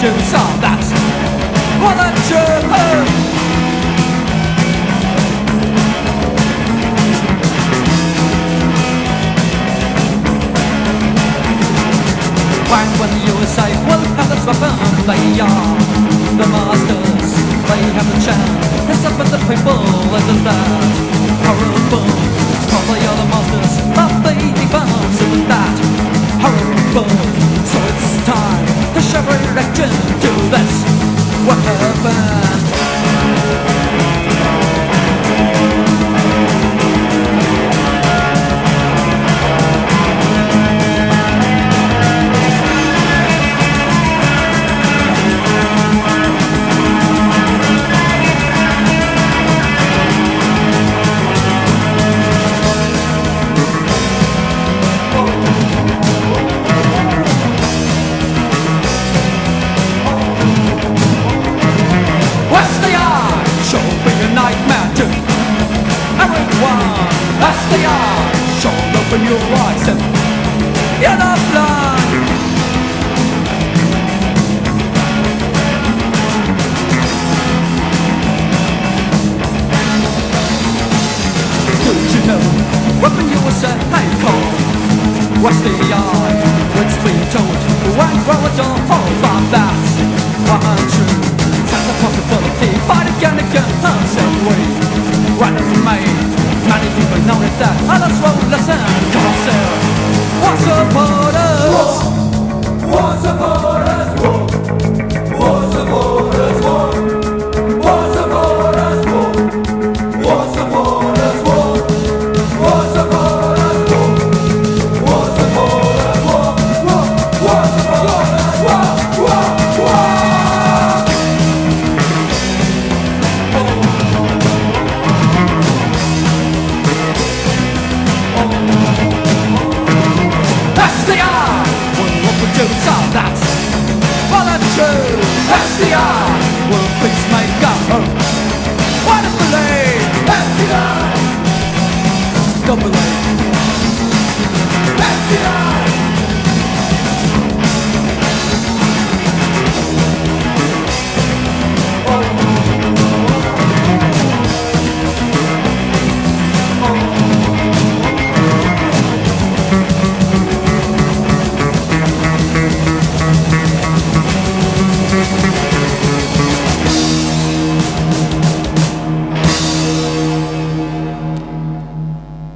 do some That's what I do When when you say well have the weapon They are the masters They have the chance Except for the people isn't there Your eyes and you're not blind. Did you know? Weapon you was a call. What's the eye? What's been told? One grow it all about that. One untrue. Sense of possibility. Fight again, again, unsaid way. Right as made. but now it's that I the sand Cause What's? Well, that's true. That's the eye. We'll peacemaker. What